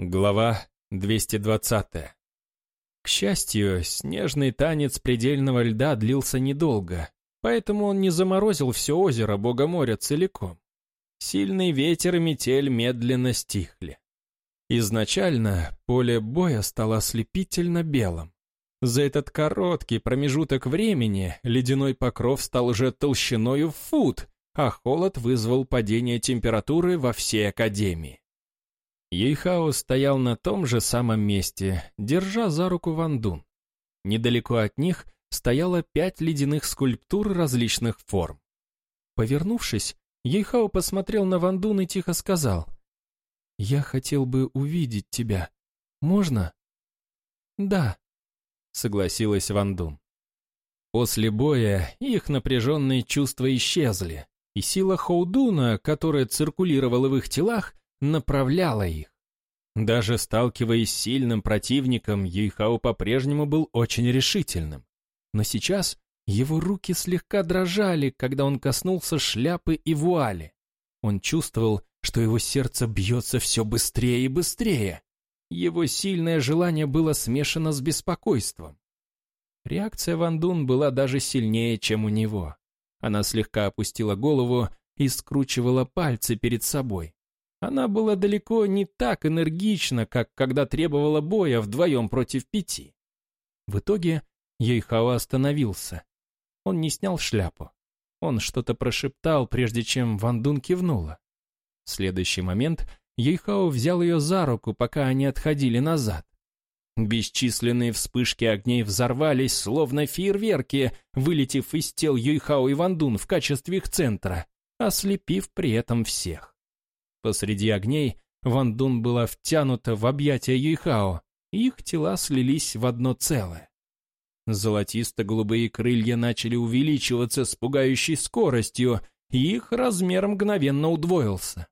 Глава 220. К счастью, снежный танец предельного льда длился недолго, поэтому он не заморозил все озеро Бога моря целиком. Сильный ветер и метель медленно стихли. Изначально поле боя стало ослепительно белым. За этот короткий промежуток времени ледяной покров стал уже толщиною в фут, а холод вызвал падение температуры во всей Академии. Ейхао стоял на том же самом месте, держа за руку Вандун. Недалеко от них стояло пять ледяных скульптур различных форм. Повернувшись, Ейхао посмотрел на Вандун и тихо сказал, «Я хотел бы увидеть тебя. Можно?» «Да», — согласилась Вандун. После боя их напряженные чувства исчезли, и сила Хоудуна, которая циркулировала в их телах, направляла их. Даже сталкиваясь с сильным противником, Юйхао по-прежнему был очень решительным. Но сейчас его руки слегка дрожали, когда он коснулся шляпы и вуали. Он чувствовал, что его сердце бьется все быстрее и быстрее. Его сильное желание было смешано с беспокойством. Реакция Ван Дун была даже сильнее, чем у него. Она слегка опустила голову и скручивала пальцы перед собой. Она была далеко не так энергична, как когда требовала боя вдвоем против пяти. В итоге Ейхао остановился. Он не снял шляпу. Он что-то прошептал, прежде чем Ван Дун кивнула. В следующий момент Ейхао взял ее за руку, пока они отходили назад. Бесчисленные вспышки огней взорвались, словно фейерверки, вылетев из тел Юйхао и Вандун в качестве их центра, ослепив при этом всех. Посреди огней Ван Дун была втянута в объятия Юйхао, и их тела слились в одно целое. Золотисто-голубые крылья начали увеличиваться с пугающей скоростью, и их размер мгновенно удвоился.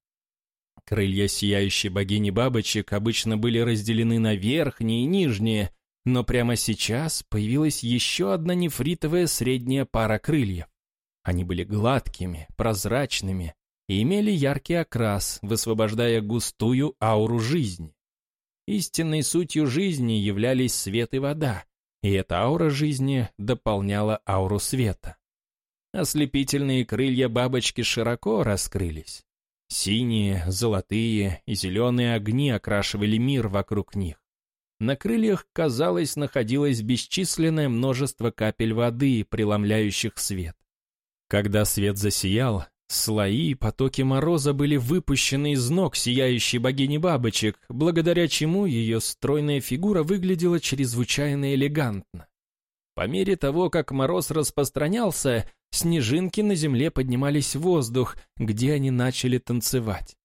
Крылья сияющей богини бабочек обычно были разделены на верхние и нижние, но прямо сейчас появилась еще одна нефритовая средняя пара крыльев. Они были гладкими, прозрачными, имели яркий окрас, высвобождая густую ауру жизни. Истинной сутью жизни являлись свет и вода, и эта аура жизни дополняла ауру света. Ослепительные крылья бабочки широко раскрылись. Синие, золотые и зеленые огни окрашивали мир вокруг них. На крыльях, казалось, находилось бесчисленное множество капель воды, преломляющих свет. Когда свет засиял, Слои и потоки мороза были выпущены из ног сияющей богини бабочек, благодаря чему ее стройная фигура выглядела чрезвычайно элегантно. По мере того, как мороз распространялся, снежинки на земле поднимались в воздух, где они начали танцевать.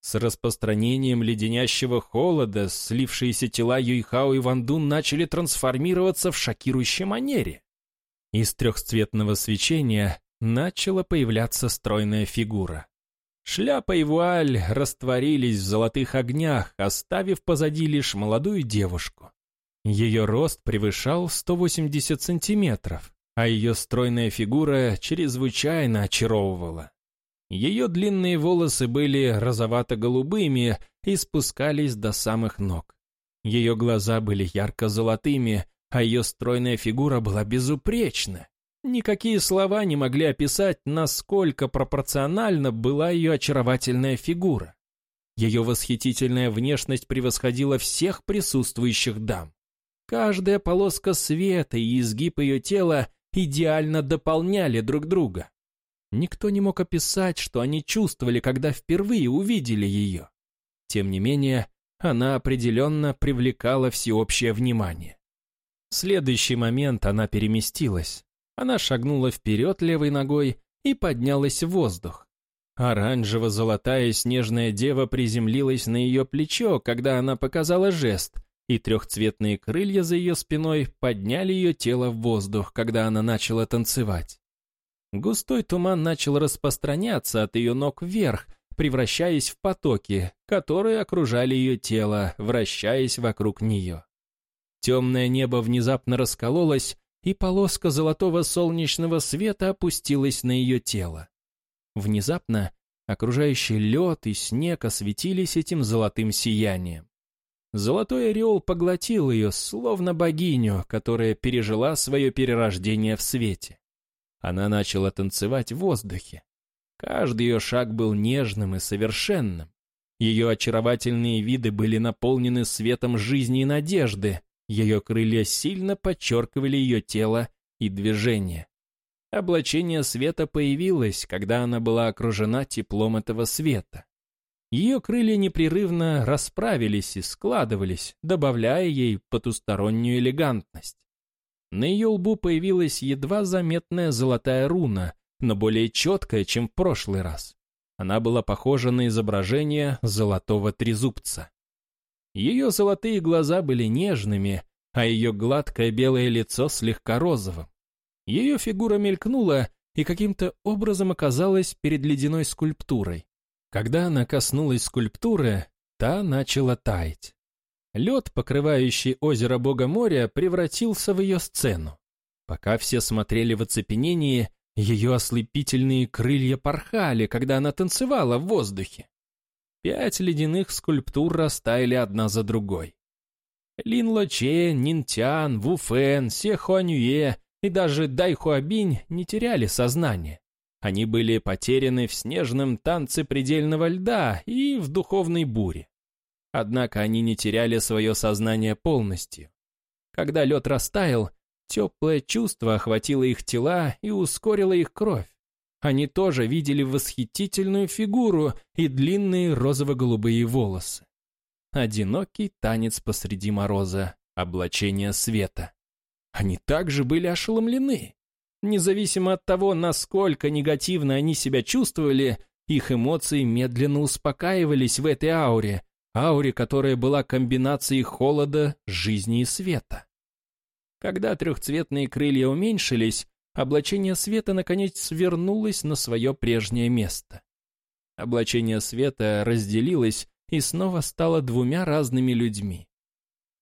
С распространением леденящего холода слившиеся тела Юйхао и Вандун начали трансформироваться в шокирующей манере. Из трехцветного свечения начала появляться стройная фигура. Шляпа и вуаль растворились в золотых огнях, оставив позади лишь молодую девушку. Ее рост превышал 180 сантиметров, а ее стройная фигура чрезвычайно очаровывала. Ее длинные волосы были розовато-голубыми и спускались до самых ног. Ее глаза были ярко-золотыми, а ее стройная фигура была безупречна. Никакие слова не могли описать, насколько пропорциональна была ее очаровательная фигура. Ее восхитительная внешность превосходила всех присутствующих дам. Каждая полоска света и изгиб ее тела идеально дополняли друг друга. Никто не мог описать, что они чувствовали, когда впервые увидели ее. Тем не менее, она определенно привлекала всеобщее внимание. В следующий момент она переместилась. Она шагнула вперед левой ногой и поднялась в воздух. Оранжево-золотая снежная дева приземлилась на ее плечо, когда она показала жест, и трехцветные крылья за ее спиной подняли ее тело в воздух, когда она начала танцевать. Густой туман начал распространяться от ее ног вверх, превращаясь в потоки, которые окружали ее тело, вращаясь вокруг нее. Темное небо внезапно раскололось, и полоска золотого солнечного света опустилась на ее тело. Внезапно окружающий лед и снег осветились этим золотым сиянием. Золотой ореол поглотил ее, словно богиню, которая пережила свое перерождение в свете. Она начала танцевать в воздухе. Каждый ее шаг был нежным и совершенным. Ее очаровательные виды были наполнены светом жизни и надежды. Ее крылья сильно подчеркивали ее тело и движение. Облачение света появилось, когда она была окружена теплом этого света. Ее крылья непрерывно расправились и складывались, добавляя ей потустороннюю элегантность. На ее лбу появилась едва заметная золотая руна, но более четкая, чем в прошлый раз. Она была похожа на изображение золотого трезубца. Ее золотые глаза были нежными, а ее гладкое белое лицо слегка розовым. Ее фигура мелькнула и каким-то образом оказалась перед ледяной скульптурой. Когда она коснулась скульптуры, та начала таять. Лед, покрывающий озеро Бога моря, превратился в ее сцену. Пока все смотрели в оцепенении, ее ослепительные крылья порхали, когда она танцевала в воздухе. Пять ледяных скульптур растаяли одна за другой. Лин Лоче, Нинтян, Вуфен, Се Хуанюе и даже Дай Хуабинь не теряли сознание. Они были потеряны в снежном танце предельного льда и в духовной буре. Однако они не теряли свое сознание полностью. Когда лед растаял, теплое чувство охватило их тела и ускорило их кровь. Они тоже видели восхитительную фигуру и длинные розово-голубые волосы. Одинокий танец посреди мороза, облачение света. Они также были ошеломлены. Независимо от того, насколько негативно они себя чувствовали, их эмоции медленно успокаивались в этой ауре, ауре, которая была комбинацией холода, жизни и света. Когда трехцветные крылья уменьшились, облачение света наконец вернулось на свое прежнее место. Облачение света разделилось и снова стало двумя разными людьми.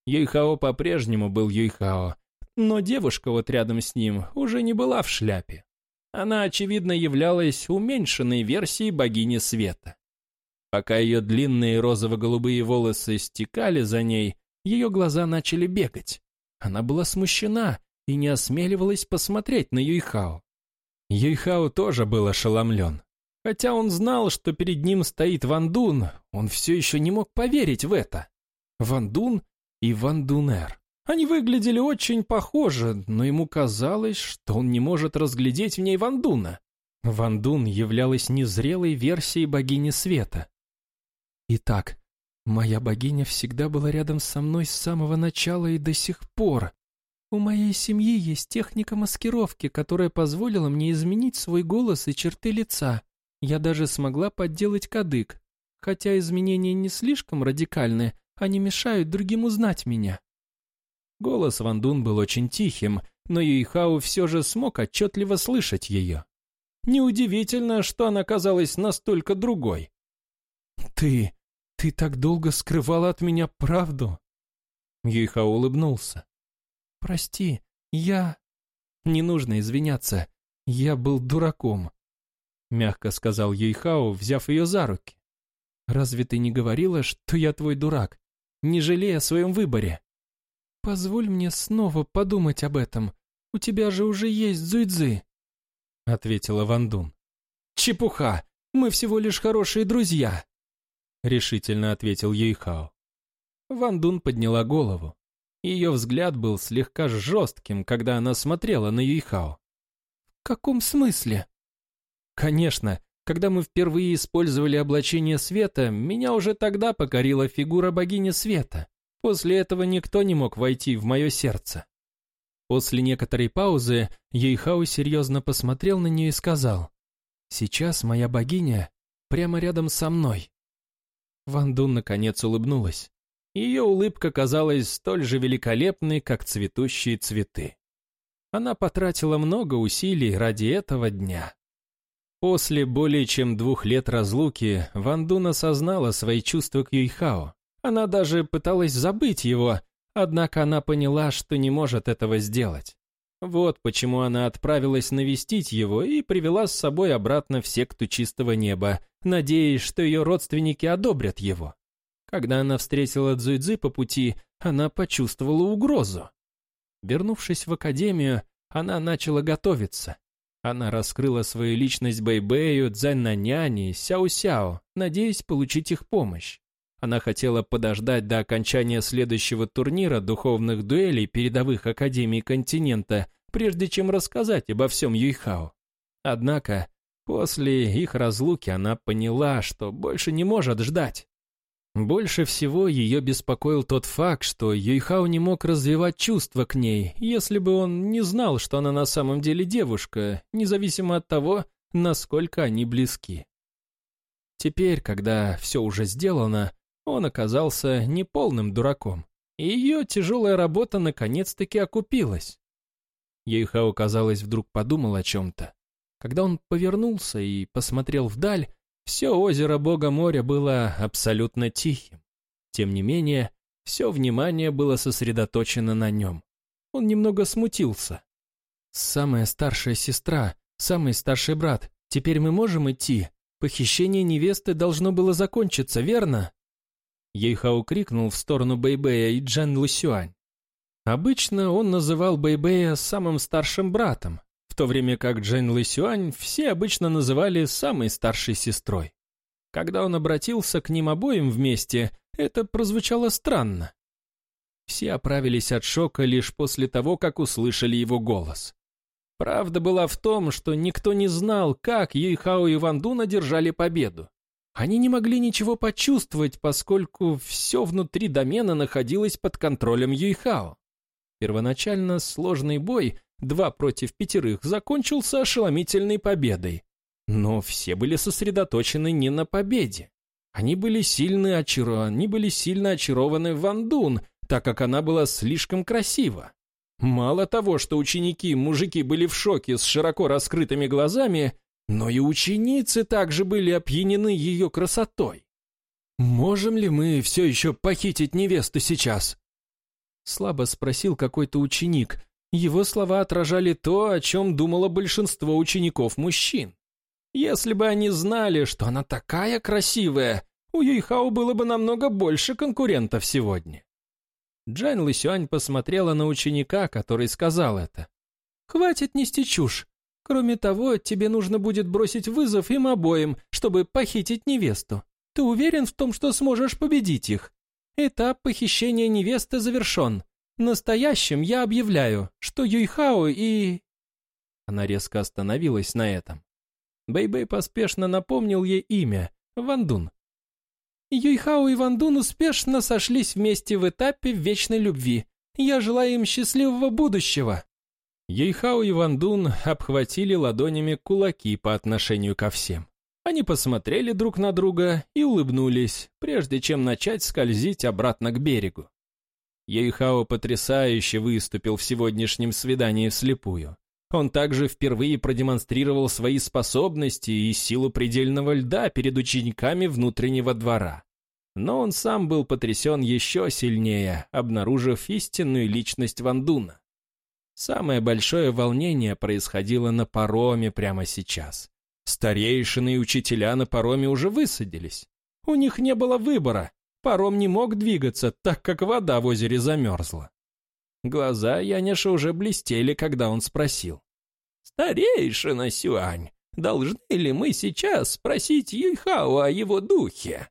Юйхао по-прежнему был Юйхао, но девушка вот рядом с ним уже не была в шляпе. Она, очевидно, являлась уменьшенной версией богини света. Пока ее длинные розово-голубые волосы стекали за ней, ее глаза начали бегать. Она была смущена и не осмеливалась посмотреть на Юйхао. Юйхао тоже был ошеломлен. Хотя он знал, что перед ним стоит Ван Дун, он все еще не мог поверить в это. Ван Дун и Ван Дунер. Они выглядели очень похожи, но ему казалось, что он не может разглядеть в ней Вандуна. Вандун являлась незрелой версией богини света. Итак, моя богиня всегда была рядом со мной с самого начала и до сих пор. У моей семьи есть техника маскировки, которая позволила мне изменить свой голос и черты лица. Я даже смогла подделать кадык. Хотя изменения не слишком радикальны, они мешают другим узнать меня. Голос Ван Дун был очень тихим, но Юйхао все же смог отчетливо слышать ее. Неудивительно, что она казалась настолько другой. «Ты... ты так долго скрывала от меня правду?» Юйхао улыбнулся. «Прости, я...» «Не нужно извиняться, я был дураком», — мягко сказал Юйхао, взяв ее за руки. «Разве ты не говорила, что я твой дурак? Не жалея о своем выборе?» «Позволь мне снова подумать об этом. У тебя же уже есть Зуйцзы», — ответила Ван Дун. «Чепуха! Мы всего лишь хорошие друзья!» — решительно ответил Юйхао. Ван Дун подняла голову. Ее взгляд был слегка жестким, когда она смотрела на Юйхао. «В каком смысле?» «Конечно, когда мы впервые использовали облачение света, меня уже тогда покорила фигура богини света. После этого никто не мог войти в мое сердце. После некоторой паузы Ейхау серьезно посмотрел на нее и сказал, «Сейчас моя богиня прямо рядом со мной». Ван Дун наконец улыбнулась. Ее улыбка казалась столь же великолепной, как цветущие цветы. Она потратила много усилий ради этого дня. После более чем двух лет разлуки Ван Дун осознала свои чувства к Юйхао. Она даже пыталась забыть его, однако она поняла, что не может этого сделать. Вот почему она отправилась навестить его и привела с собой обратно в секту чистого неба, надеясь, что ее родственники одобрят его. Когда она встретила Цзуйцзы по пути, она почувствовала угрозу. Вернувшись в академию, она начала готовиться. Она раскрыла свою личность Бэйбэю, Цзэннаняне и Сяо-Сяо, надеясь получить их помощь. Она хотела подождать до окончания следующего турнира духовных дуэлей передовых академий континента, прежде чем рассказать обо всем Юйхао. Однако, после их разлуки она поняла, что больше не может ждать. Больше всего ее беспокоил тот факт, что Юйхао не мог развивать чувства к ней, если бы он не знал, что она на самом деле девушка, независимо от того, насколько они близки. Теперь, когда все уже сделано, он оказался неполным дураком, и ее тяжелая работа наконец-таки окупилась. Юйхао, казалось, вдруг подумал о чем-то. Когда он повернулся и посмотрел вдаль, все озеро Бога моря было абсолютно тихим. Тем не менее, все внимание было сосредоточено на нем. Он немного смутился. «Самая старшая сестра, самый старший брат, теперь мы можем идти? Похищение невесты должно было закончиться, верно?» Ейхау крикнул в сторону Бэйбэя и Джан Лусюань. Обычно он называл Бэйбэя самым старшим братом, в то время как Джейн Лысюань все обычно называли самой старшей сестрой. Когда он обратился к ним обоим вместе, это прозвучало странно. Все оправились от шока лишь после того, как услышали его голос. Правда была в том, что никто не знал, как Юйхао и Вандун одержали победу. Они не могли ничего почувствовать, поскольку все внутри домена находилось под контролем Юйхао. Первоначально сложный бой два против пятерых, закончился ошеломительной победой. Но все были сосредоточены не на победе. Они были сильно очарованы, они были сильно очарованы Вандун, так как она была слишком красива. Мало того, что ученики, мужики были в шоке с широко раскрытыми глазами, но и ученицы также были опьянены ее красотой. «Можем ли мы все еще похитить невесту сейчас?» Слабо спросил какой-то ученик, его слова отражали то, о чем думало большинство учеников-мужчин. Если бы они знали, что она такая красивая, у Юйхао было бы намного больше конкурентов сегодня. Джан Лысюань посмотрела на ученика, который сказал это. «Хватит нести чушь. Кроме того, тебе нужно будет бросить вызов им обоим, чтобы похитить невесту. Ты уверен в том, что сможешь победить их? Этап похищения невесты завершен. Настоящим я объявляю, что Юйхао и...» Она резко остановилась на этом. Бэйбэй -бэй поспешно напомнил ей имя — Вандун. Юйхао и Вандун успешно сошлись вместе в этапе вечной любви. Я желаю им счастливого будущего. Юйхао и Вандун обхватили ладонями кулаки по отношению ко всем. Они посмотрели друг на друга и улыбнулись, прежде чем начать скользить обратно к берегу. Ейхао потрясающе выступил в сегодняшнем свидании вслепую. Он также впервые продемонстрировал свои способности и силу предельного льда перед учениками внутреннего двора. Но он сам был потрясен еще сильнее, обнаружив истинную личность Вандуна. Самое большое волнение происходило на пароме прямо сейчас. Старейшины и учителя на пароме уже высадились. У них не было выбора, Паром не мог двигаться, так как вода в озере замерзла. Глаза Яниша уже блестели, когда он спросил. «Старейшина Сюань, должны ли мы сейчас спросить Юйхао о его духе?»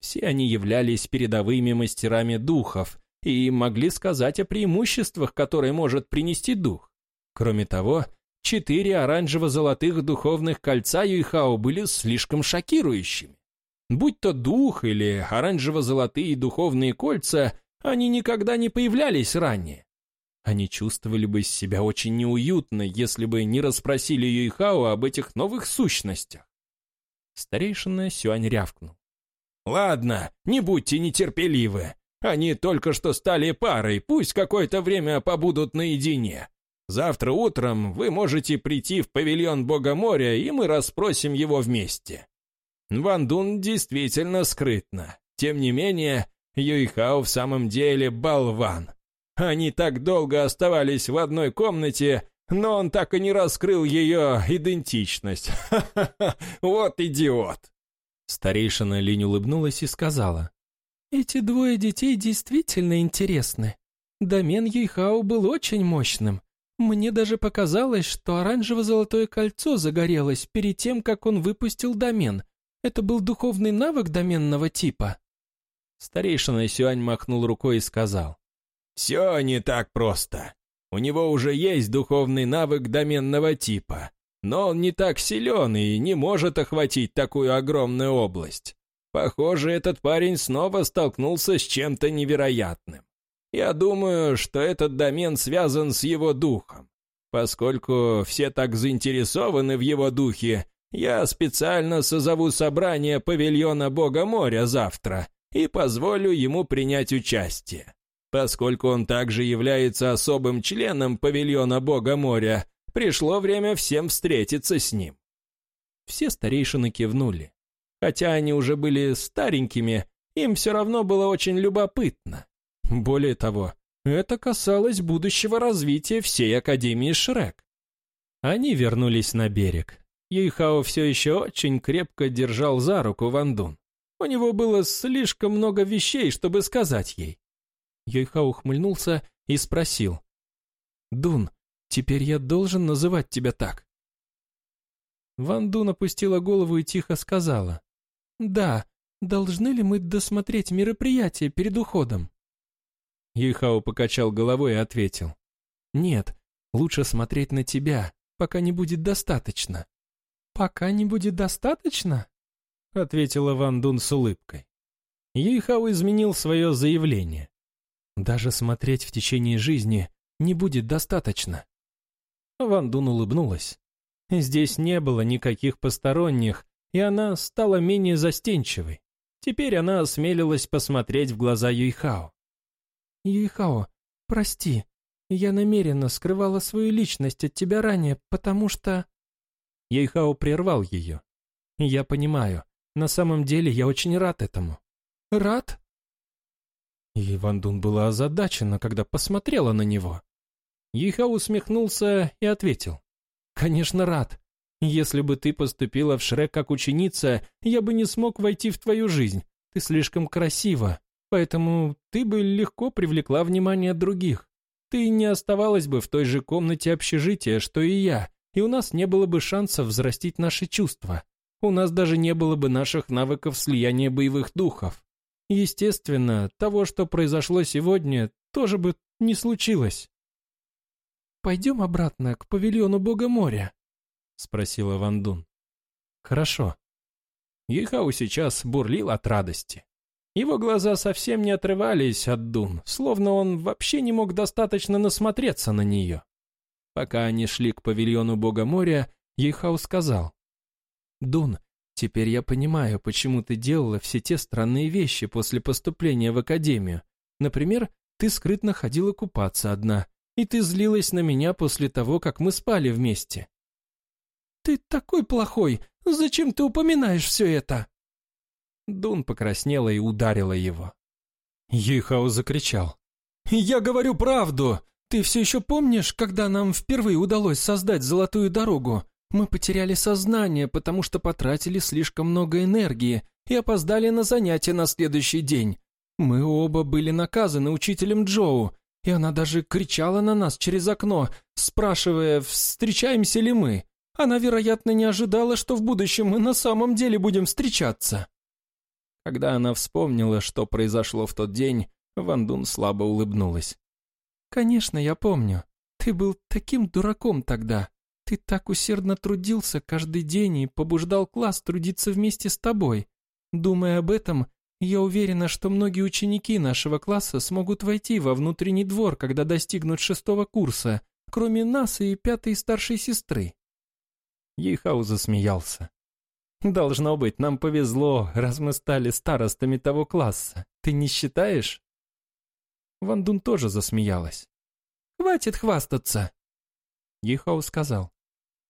Все они являлись передовыми мастерами духов и могли сказать о преимуществах, которые может принести дух. Кроме того, четыре оранжево-золотых духовных кольца Юйхао были слишком шокирующими. Будь то дух или оранжево-золотые духовные кольца, они никогда не появлялись ранее. Они чувствовали бы себя очень неуютно, если бы не расспросили Юйхао об этих новых сущностях. Старейшина Сюань рявкнул. «Ладно, не будьте нетерпеливы. Они только что стали парой, пусть какое-то время побудут наедине. Завтра утром вы можете прийти в павильон Бога моря, и мы расспросим его вместе. Ван Дун действительно скрытно. Тем не менее, Юйхао в самом деле болван. Они так долго оставались в одной комнате, но он так и не раскрыл ее идентичность. Ха-ха-ха, вот идиот. Старейшина Линь улыбнулась и сказала. Эти двое детей действительно интересны. Домен Юйхао был очень мощным. Мне даже показалось, что оранжево-золотое кольцо загорелось перед тем, как он выпустил домен. Это был духовный навык доменного типа. Старейшина Сюань махнул рукой и сказал. «Все не так просто. У него уже есть духовный навык доменного типа, но он не так силен и не может охватить такую огромную область. Похоже, этот парень снова столкнулся с чем-то невероятным. Я думаю, что этот домен связан с его духом. Поскольку все так заинтересованы в его духе, я специально созову собрание павильона Бога моря завтра и позволю ему принять участие. Поскольку он также является особым членом павильона Бога моря, пришло время всем встретиться с ним. Все старейшины кивнули. Хотя они уже были старенькими, им все равно было очень любопытно. Более того, это касалось будущего развития всей Академии Шрек. Они вернулись на берег. Юйхао все еще очень крепко держал за руку Вандун. У него было слишком много вещей, чтобы сказать ей. Юйхао ухмыльнулся и спросил. «Дун, теперь я должен называть тебя так?» Ван Дун опустила голову и тихо сказала. «Да, должны ли мы досмотреть мероприятие перед уходом?» Юйхао покачал головой и ответил. «Нет, лучше смотреть на тебя, пока не будет достаточно». «Пока не будет достаточно?» ответила Ван Дун с улыбкой. Юйхао изменил свое заявление. «Даже смотреть в течение жизни не будет достаточно». Ван Дун улыбнулась. Здесь не было никаких посторонних, и она стала менее застенчивой. Теперь она осмелилась посмотреть в глаза Юйхао. «Юйхао, прости, я намеренно скрывала свою личность от тебя ранее, потому что...» Юйхао прервал ее. «Я понимаю, на самом деле я очень рад этому». «Рад?» И Ван Дун была озадачена, когда посмотрела на него. Юйхао усмехнулся и ответил. «Конечно, рад. Если бы ты поступила в Шрек как ученица, я бы не смог войти в твою жизнь. Ты слишком красива, Поэтому ты бы легко привлекла внимание других. Ты не оставалась бы в той же комнате общежития, что и я, и у нас не было бы шансов взрастить наши чувства. У нас даже не было бы наших навыков слияния боевых духов. Естественно, того, что произошло сегодня, тоже бы не случилось. «Пойдем обратно к павильону Бога моря», — спросила Ван Дун. «Хорошо». Ехау сейчас бурлил от радости. Его глаза совсем не отрывались от Дун, словно он вообще не мог достаточно насмотреться на нее. Пока они шли к павильону Бога моря, Ейхау сказал, «Дун, теперь я понимаю, почему ты делала все те странные вещи после поступления в академию. Например, ты скрытно ходила купаться одна, и ты злилась на меня после того, как мы спали вместе». «Ты такой плохой! Зачем ты упоминаешь все это?» Дун покраснела и ударила его. Юйхао закричал. «Я говорю правду! Ты все еще помнишь, когда нам впервые удалось создать золотую дорогу? Мы потеряли сознание, потому что потратили слишком много энергии и опоздали на занятия на следующий день. Мы оба были наказаны учителем Джоу, и она даже кричала на нас через окно, спрашивая, встречаемся ли мы. Она, вероятно, не ожидала, что в будущем мы на самом деле будем встречаться. Когда она вспомнила, что произошло в тот день, Ван Дун слабо улыбнулась. «Конечно, я помню. Ты был таким дураком тогда. Ты так усердно трудился каждый день и побуждал класс трудиться вместе с тобой. Думая об этом, я уверена, что многие ученики нашего класса смогут войти во внутренний двор, когда достигнут шестого курса, кроме нас и пятой старшей сестры». Ейхау засмеялся. Должно быть, нам повезло, раз мы стали старостами того класса. Ты не считаешь?» Ван Дун тоже засмеялась. «Хватит хвастаться!» Ехау сказал.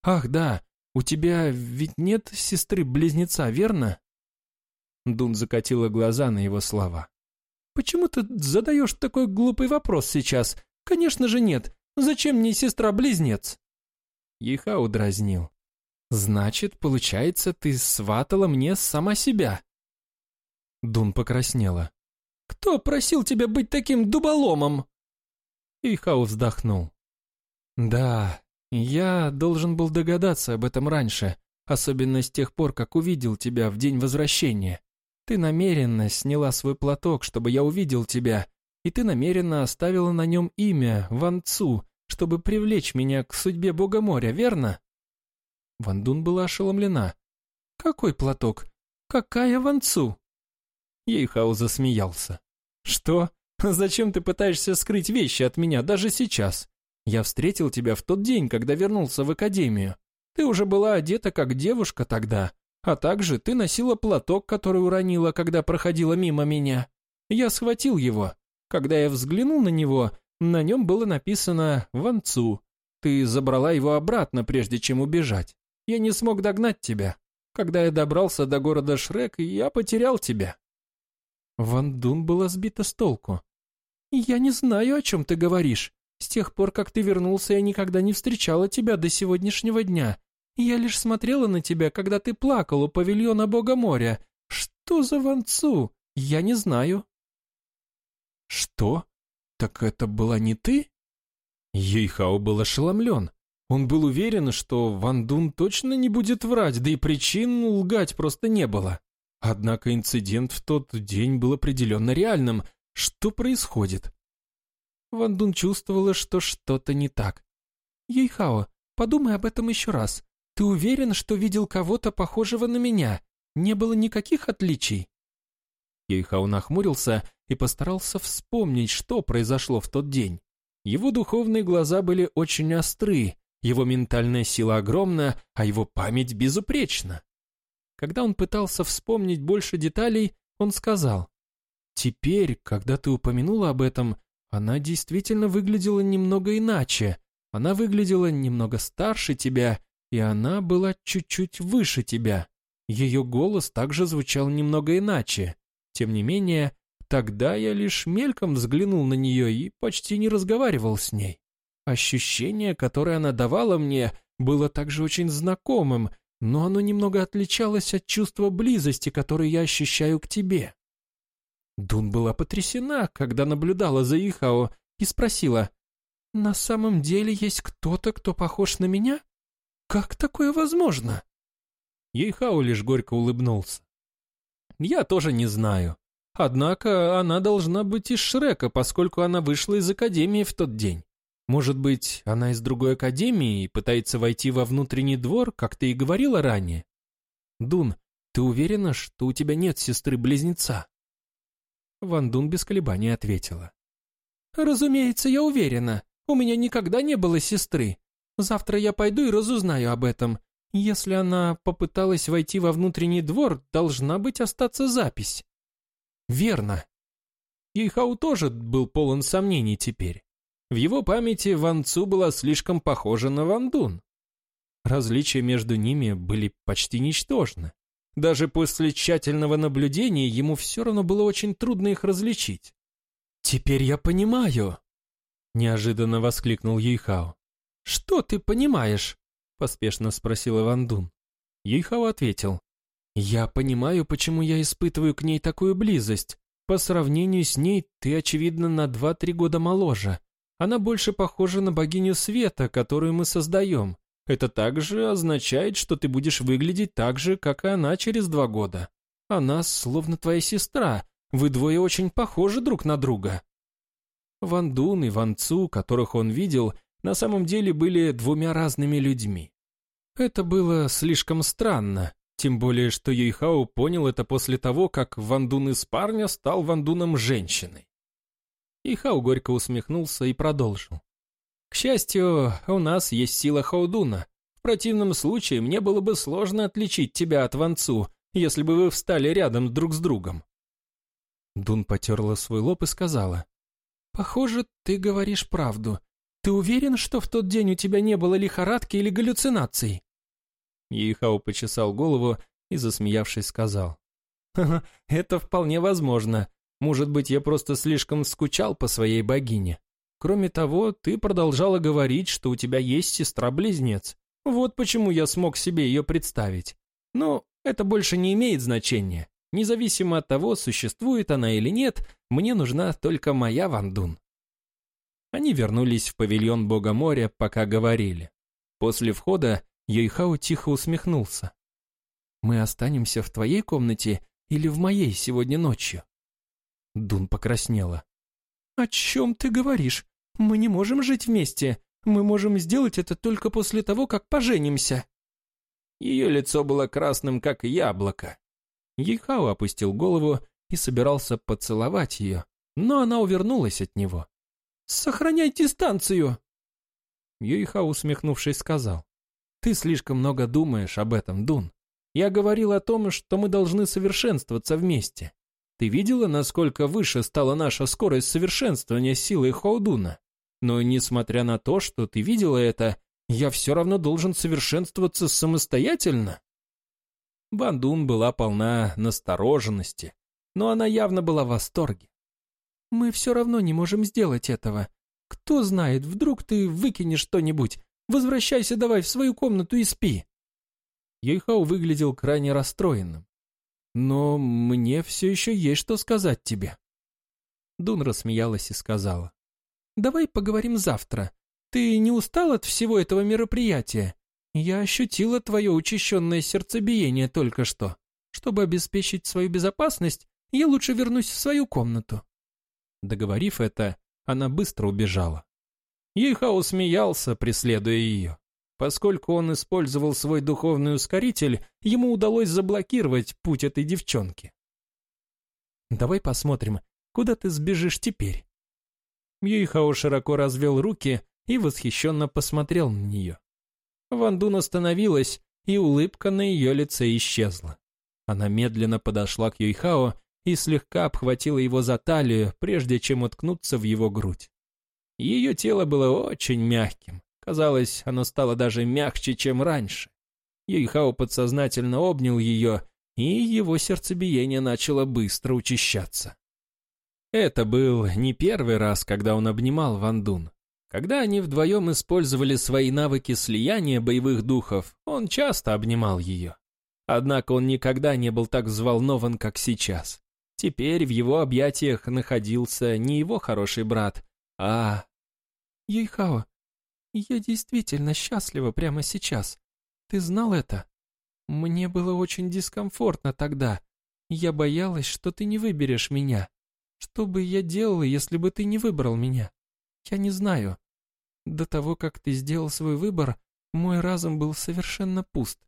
«Ах, да, у тебя ведь нет сестры-близнеца, верно?» Дун закатила глаза на его слова. «Почему ты задаешь такой глупый вопрос сейчас? Конечно же нет. Зачем мне сестра-близнец?» Ехау дразнил. «Значит, получается, ты сватала мне сама себя?» Дун покраснела. Кто просил тебя быть таким дуболомом?» Ихау вздохнул. «Да, я должен был догадаться об этом раньше, особенно с тех пор, как увидел тебя в день возвращения. Ты намеренно сняла свой платок, чтобы я увидел тебя, и ты намеренно оставила на нем имя Ван Цу, чтобы привлечь меня к судьбе Бога моря, верно?» Ван Дун была ошеломлена. «Какой платок? Какая Ван Цу?» Ейхау засмеялся. «Что? Зачем ты пытаешься скрыть вещи от меня даже сейчас? Я встретил тебя в тот день, когда вернулся в академию. Ты уже была одета как девушка тогда, а также ты носила платок, который уронила, когда проходила мимо меня. Я схватил его. Когда я взглянул на него, на нем было написано «Ванцу». Ты забрала его обратно, прежде чем убежать. Я не смог догнать тебя. Когда я добрался до города Шрек, я потерял тебя». Ван Дун была сбита с толку. «Я не знаю, о чем ты говоришь. С тех пор, как ты вернулся, я никогда не встречала тебя до сегодняшнего дня. Я лишь смотрела на тебя, когда ты плакал у павильона Бога моря. Что за Ванцу? Я не знаю». «Что? Так это была не ты?» Ейхао был ошеломлен. Он был уверен, что Ван Дун точно не будет врать, да и причин лгать просто не было. Однако инцидент в тот день был определенно реальным. Что происходит? Ван Дун чувствовала, что что-то не так. «Ейхао, подумай об этом еще раз. Ты уверен, что видел кого-то похожего на меня? Не было никаких отличий?» Ейхао нахмурился и постарался вспомнить, что произошло в тот день. Его духовные глаза были очень остры, его ментальная сила огромна, а его память безупречна. Когда он пытался вспомнить больше деталей, он сказал, «Теперь, когда ты упомянула об этом, она действительно выглядела немного иначе. Она выглядела немного старше тебя, и она была чуть-чуть выше тебя. Ее голос также звучал немного иначе. Тем не менее, тогда я лишь мельком взглянул на нее и почти не разговаривал с ней. Ощущение, которое она давала мне, было также очень знакомым, но оно немного отличалось от чувства близости, которое я ощущаю к тебе. Дун была потрясена, когда наблюдала за Ихао, и спросила, «На самом деле есть кто-то, кто похож на меня? Как такое возможно?» Ихао лишь горько улыбнулся. «Я тоже не знаю. Однако она должна быть из Шрека, поскольку она вышла из Академии в тот день. Может быть, она из другой Академии и пытается войти во внутренний двор, как ты и говорила ранее? Дун, ты уверена, что у тебя нет сестры-близнеца?» Ван Дун без колебаний ответила. «Разумеется, я уверена. У меня никогда не было сестры. Завтра я пойду и разузнаю об этом. Если она попыталась войти во внутренний двор, должна быть остаться запись». «Верно». Ихау тоже был полон сомнений теперь. В его памяти Ван Цу была слишком похожа на Ван Дун. Различия между ними были почти ничтожны. Даже после тщательного наблюдения ему все равно было очень трудно их различить. «Теперь я понимаю!» Неожиданно воскликнул Юйхао. «Что ты понимаешь?» Поспешно спросил Иван Дун. Юйхао ответил. «Я понимаю, почему я испытываю к ней такую близость. По сравнению с ней ты, очевидно, на два-три года моложе. Она больше похожа на богиню света, которую мы создаем. Это также означает, что ты будешь выглядеть так же, как и она через два года. Она словно твоя сестра, вы двое очень похожи друг на друга». Ван Дун и Ван Цу, которых он видел, на самом деле были двумя разными людьми. Это было слишком странно, тем более, что Юйхао понял это после того, как Ван Дун из парня стал Ван Дуном женщиной. Юйхао горько усмехнулся и продолжил. К счастью, у нас есть сила Хаудуна. В противном случае мне было бы сложно отличить тебя от Ванцу, если бы вы встали рядом друг с другом. Дун потерла свой лоб и сказала. «Похоже, ты говоришь правду. Ты уверен, что в тот день у тебя не было лихорадки или галлюцинаций?» Ихао почесал голову и, засмеявшись, сказал. «Ха -ха, «Это вполне возможно. Может быть, я просто слишком скучал по своей богине. Кроме того, ты продолжала говорить, что у тебя есть сестра-близнец. Вот почему я смог себе ее представить. Но это больше не имеет значения. Независимо от того, существует она или нет, мне нужна только моя Вандун. Они вернулись в павильон Бога моря, пока говорили. После входа Йойхао тихо усмехнулся. «Мы останемся в твоей комнате или в моей сегодня ночью?» Дун покраснела. «О чем ты говоришь? Мы не можем жить вместе. Мы можем сделать это только после того, как поженимся». Ее лицо было красным, как яблоко. Ейхао опустил голову и собирался поцеловать ее, но она увернулась от него. «Сохраняй дистанцию!» Юйхао, усмехнувшись, сказал. «Ты слишком много думаешь об этом, Дун. Я говорил о том, что мы должны совершенствоваться вместе. Ты видела, насколько выше стала наша скорость совершенствования силой Хоудуна? Но несмотря на то, что ты видела это, я все равно должен совершенствоваться самостоятельно. Бандун была полна настороженности, но она явно была в восторге. «Мы все равно не можем сделать этого. Кто знает, вдруг ты выкинешь что-нибудь. Возвращайся давай в свою комнату и спи». Ейхау выглядел крайне расстроенным. «Но мне все еще есть что сказать тебе». Дун рассмеялась и сказала. «Давай поговорим завтра. Ты не устал от всего этого мероприятия? Я ощутила твое учащенное сердцебиение только что. Чтобы обеспечить свою безопасность, я лучше вернусь в свою комнату». Договорив это, она быстро убежала. Ейхау смеялся, преследуя ее. Поскольку он использовал свой духовный ускоритель, ему удалось заблокировать путь этой девчонки. «Давай посмотрим, куда ты сбежишь теперь?» Юйхао широко развел руки и восхищенно посмотрел на нее. Вандун остановилась, и улыбка на ее лице исчезла. Она медленно подошла к Юйхао и слегка обхватила его за талию, прежде чем уткнуться в его грудь. Ее тело было очень мягким. Казалось, оно стало даже мягче, чем раньше. Юйхао подсознательно обнял ее, и его сердцебиение начало быстро учащаться. Это был не первый раз, когда он обнимал Вандун. Когда они вдвоем использовали свои навыки слияния боевых духов, он часто обнимал ее. Однако он никогда не был так взволнован, как сейчас. Теперь в его объятиях находился не его хороший брат, а... Юйхао, я действительно счастлива прямо сейчас. Ты знал это? Мне было очень дискомфортно тогда. Я боялась, что ты не выберешь меня. Что бы я делала, если бы ты не выбрал меня? Я не знаю. До того, как ты сделал свой выбор, мой разум был совершенно пуст.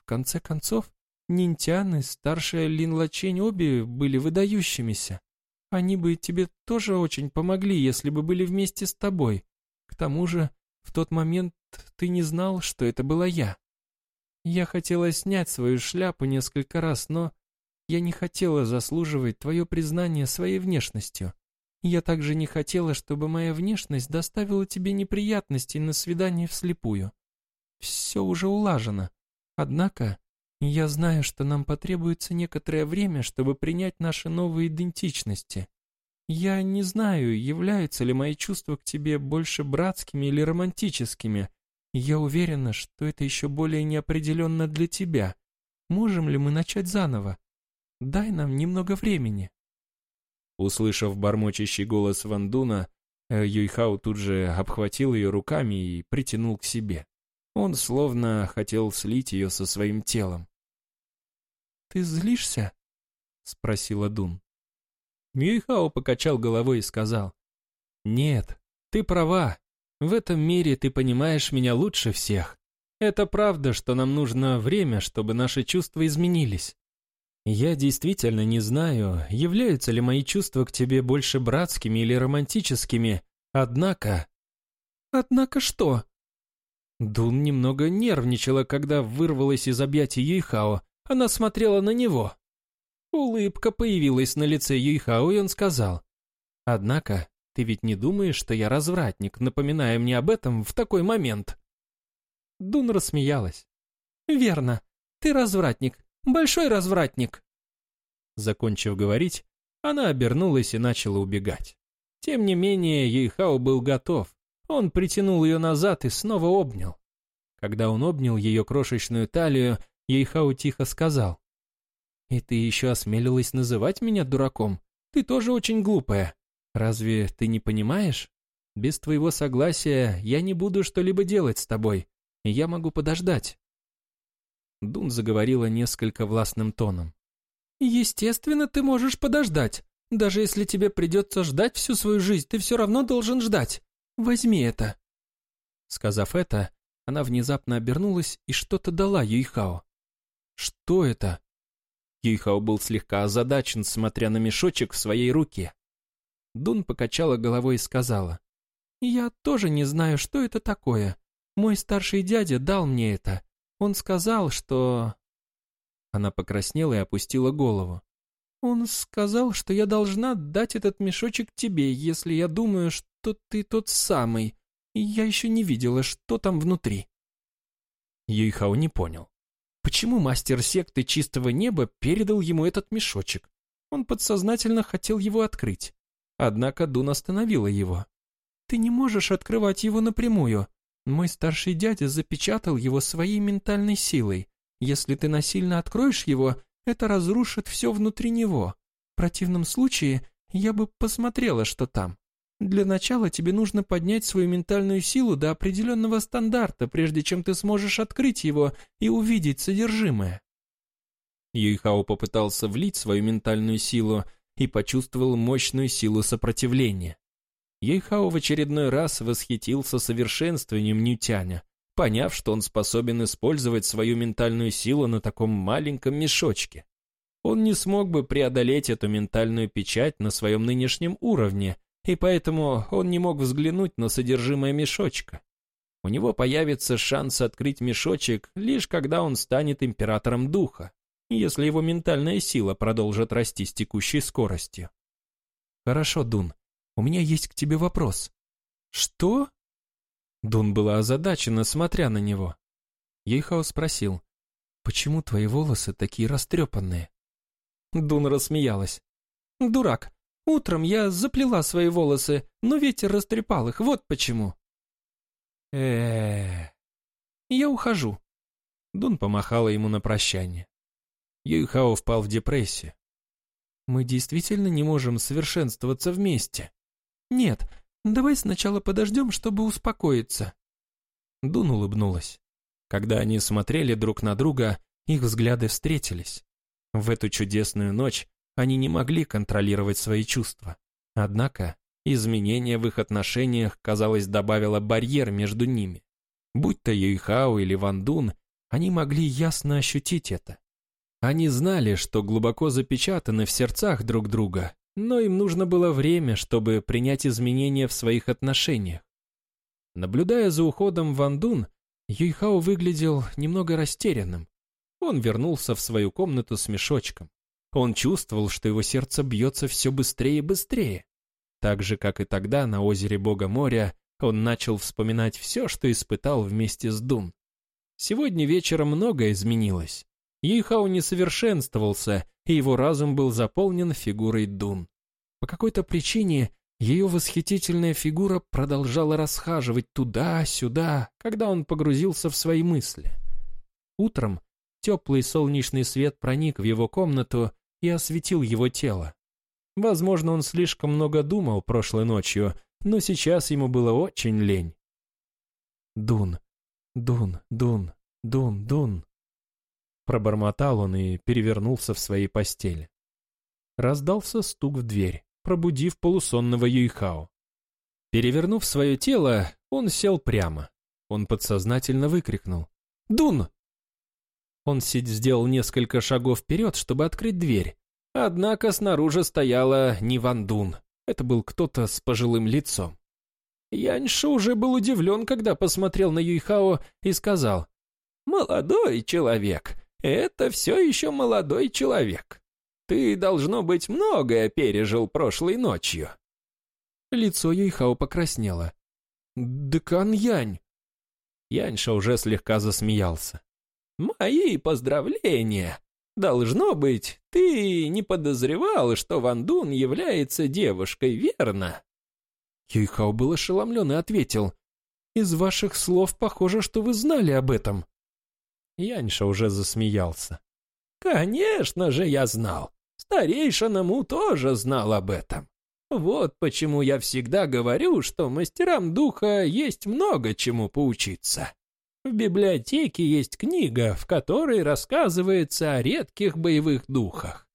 В конце концов, Нинтян и старшая Лин Лачень обе были выдающимися. Они бы тебе тоже очень помогли, если бы были вместе с тобой. К тому же, в тот момент ты не знал, что это была я. Я хотела снять свою шляпу несколько раз, но я не хотела заслуживать твое признание своей внешностью. Я также не хотела, чтобы моя внешность доставила тебе неприятностей на свидание вслепую. Все уже улажено. Однако я знаю, что нам потребуется некоторое время, чтобы принять наши новые идентичности. Я не знаю, являются ли мои чувства к тебе больше братскими или романтическими. Я уверена, что это еще более неопределенно для тебя. Можем ли мы начать заново? Дай нам немного времени. Услышав бормочащий голос Вандуна, э, Юйхау тут же обхватил ее руками и притянул к себе. Он словно хотел слить ее со своим телом. «Ты злишься?» — спросила Дун. Мюйхао покачал головой и сказал. «Нет, ты права. В этом мире ты понимаешь меня лучше всех. Это правда, что нам нужно время, чтобы наши чувства изменились. Я действительно не знаю, являются ли мои чувства к тебе больше братскими или романтическими, однако... Однако что? Дун немного нервничала, когда вырвалась из объятий Юйхао. Она смотрела на него. Улыбка появилась на лице Юйхао, и он сказал. «Однако, ты ведь не думаешь, что я развратник, напоминая мне об этом в такой момент?» Дун рассмеялась. «Верно, ты развратник, Большой развратник!» Закончив говорить, она обернулась и начала убегать. Тем не менее, Ейхао был готов. Он притянул ее назад и снова обнял. Когда он обнял ее крошечную талию, Ейхао тихо сказал. И ты еще осмелилась называть меня дураком? Ты тоже очень глупая. Разве ты не понимаешь? Без твоего согласия я не буду что-либо делать с тобой, я могу подождать». Дун заговорила несколько властным тоном. «Естественно, ты можешь подождать. Даже если тебе придется ждать всю свою жизнь, ты все равно должен ждать. Возьми это». Сказав это, она внезапно обернулась и что-то дала Юйхао. «Что это?» Юйхао был слегка озадачен, смотря на мешочек в своей руке. Дун покачала головой и сказала. «Я тоже не знаю, что это такое. Мой старший дядя дал мне это. Он сказал, что...» Она покраснела и опустила голову. «Он сказал, что я должна дать этот мешочек тебе, если я думаю, что ты тот самый. Я еще не видела, что там внутри». Юйхао не понял. Почему мастер секты чистого неба передал ему этот мешочек? Он подсознательно хотел его открыть. Однако Дун остановила его. «Ты не можешь открывать его напрямую. Мой старший дядя запечатал его своей ментальной силой. Если ты насильно откроешь его, это разрушит все внутри него. В противном случае я бы посмотрела, что там. Для начала тебе нужно поднять свою ментальную силу до определенного стандарта, прежде чем ты сможешь открыть его и увидеть содержимое. Юйхао попытался влить свою ментальную силу и почувствовал мощную силу сопротивления. Ейхао в очередной раз восхитился совершенствованием Нютяня, поняв, что он способен использовать свою ментальную силу на таком маленьком мешочке. Он не смог бы преодолеть эту ментальную печать на своем нынешнем уровне, и поэтому он не мог взглянуть на содержимое мешочка. У него появится шанс открыть мешочек, лишь когда он станет императором духа, если его ментальная сила продолжит расти с текущей скоростью. Хорошо, Дун, у меня есть к тебе вопрос». «Что?» Дун была озадачена, смотря на него. Ейхао спросил, «Почему твои волосы такие растрепанные?» Дун рассмеялась. «Дурак, утром я заплела свои волосы, но ветер растрепал их, вот почему». э Я ухожу». Дун помахала ему на прощание. Юйхао впал в депрессию. «Мы действительно не можем совершенствоваться вместе», «Нет, давай сначала подождем, чтобы успокоиться». Дун улыбнулась. Когда они смотрели друг на друга, их взгляды встретились. В эту чудесную ночь они не могли контролировать свои чувства. Однако изменение в их отношениях, казалось, добавило барьер между ними. Будь то Юйхао или Ван Дун, они могли ясно ощутить это. Они знали, что глубоко запечатаны в сердцах друг друга, но им нужно было время, чтобы принять изменения в своих отношениях. Наблюдая за уходом Ван Дун, Юйхао выглядел немного растерянным. Он вернулся в свою комнату с мешочком. Он чувствовал, что его сердце бьется все быстрее и быстрее. Так же, как и тогда на озере Бога моря, он начал вспоминать все, что испытал вместе с Дун. Сегодня вечером многое изменилось. Юйхао не совершенствовался, и его разум был заполнен фигурой Дун. По какой-то причине ее восхитительная фигура продолжала расхаживать туда-сюда, когда он погрузился в свои мысли. Утром теплый солнечный свет проник в его комнату и осветил его тело. Возможно, он слишком много думал прошлой ночью, но сейчас ему было очень лень. Дун, Дун, Дун, Дун, Дун. Пробормотал он и перевернулся в своей постели. Раздался стук в дверь, пробудив полусонного Юйхао. Перевернув свое тело, он сел прямо. Он подсознательно выкрикнул «Дун!». Он сидь сделал несколько шагов вперед, чтобы открыть дверь. Однако снаружи стояла не Ван Дун. Это был кто-то с пожилым лицом. Яньша уже был удивлен, когда посмотрел на Юйхао и сказал «Молодой человек, это все еще молодой человек. Ты, должно быть, многое пережил прошлой ночью». Лицо Юйхао покраснело. «Декан Янь!» Яньша уже слегка засмеялся. «Мои поздравления! Должно быть, ты не подозревал, что Ван Дун является девушкой, верно?» Юйхао был ошеломлен и ответил. «Из ваших слов похоже, что вы знали об этом». Яньша уже засмеялся. Конечно же, я знал. Старейшина Му тоже знал об этом. Вот почему я всегда говорю, что мастерам духа есть много чему поучиться. В библиотеке есть книга, в которой рассказывается о редких боевых духах.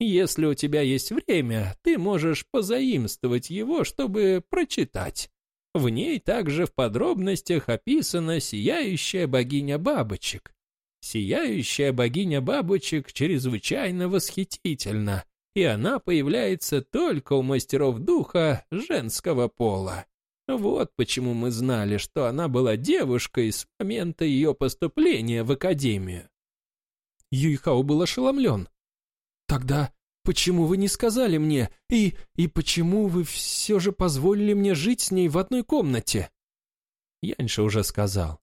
Если у тебя есть время, ты можешь позаимствовать его, чтобы прочитать. В ней также в подробностях описана сияющая богиня бабочек. Сияющая богиня бабочек чрезвычайно восхитительна, и она появляется только у мастеров духа женского пола. Вот почему мы знали, что она была девушкой с момента ее поступления в академию. Юйхао был ошеломлен. «Тогда почему вы не сказали мне, и, и почему вы все же позволили мне жить с ней в одной комнате?» Яньша уже сказал.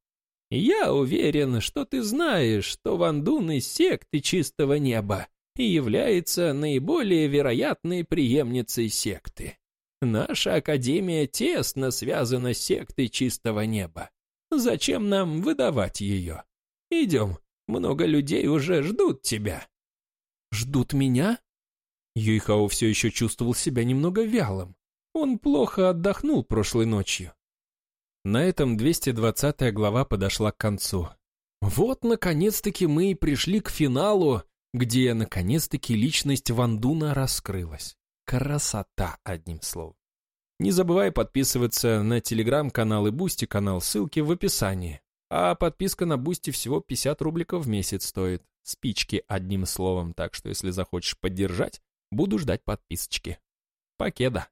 «Я уверен, что ты знаешь, что Вандун из секты чистого неба и является наиболее вероятной преемницей секты. Наша Академия тесно связана с сектой чистого неба. Зачем нам выдавать ее? Идем, много людей уже ждут тебя». «Ждут меня?» Юйхао все еще чувствовал себя немного вялым. Он плохо отдохнул прошлой ночью. На этом 220 глава подошла к концу. Вот, наконец-таки, мы и пришли к финалу, где, наконец-таки, личность Вандуна раскрылась. Красота, одним словом. Не забывай подписываться на телеграм-канал и Boosty канал, ссылки в описании. А подписка на Boosty всего 50 рубликов в месяц стоит. Спички, одним словом, так что если захочешь поддержать, буду ждать подписочки. Покеда.